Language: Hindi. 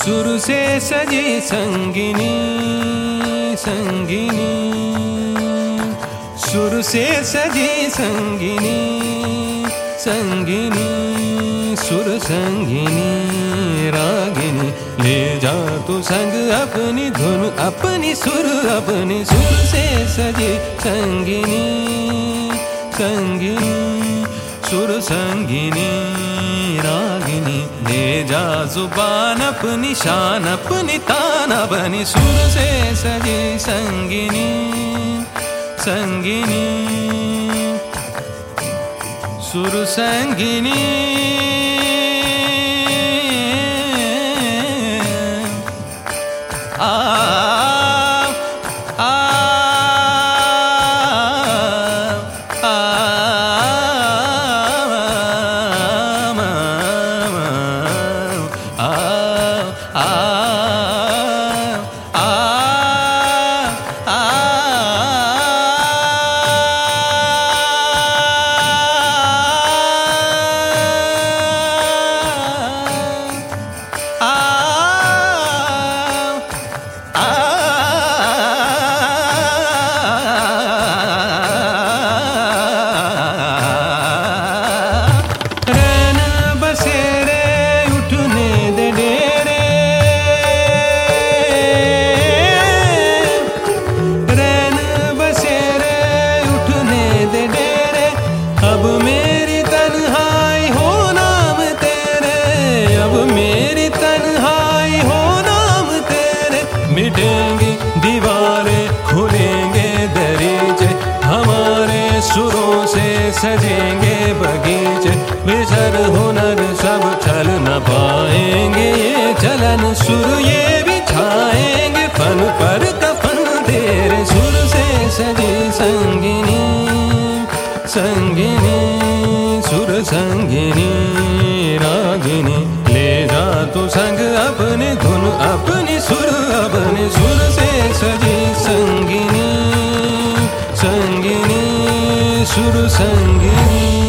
सुर से सजी संगिनी संगिनी सुर से सजी संगिनी संगिनी सुर संगिनी रागिनी ले जा तू संग अपनी धुन, अपनी सुर अपनी सुर से सजी संगिनी संगिनी, सुर संगिनी, रागिनी। ले जा ज़ुबान, अपनी शान, अपनी तान बनी सुर से सजी संगिनी संगिनी, सुर संगिनी। ah मिटेंगी, दीवारें खुलेंगे, दरीचे हमारे सुरों से सजेंगे बगीचे। विसर हुनर सब चल न पाएँगे, ये चलन सुर ये बिछाएँगे फन पर कफन तेरे सुर से सजी संगिनी संगिनी, सुर संगिनी, रागिनी। सजे सङ्गिनी सङ्गिनी सुरसङ्गिनी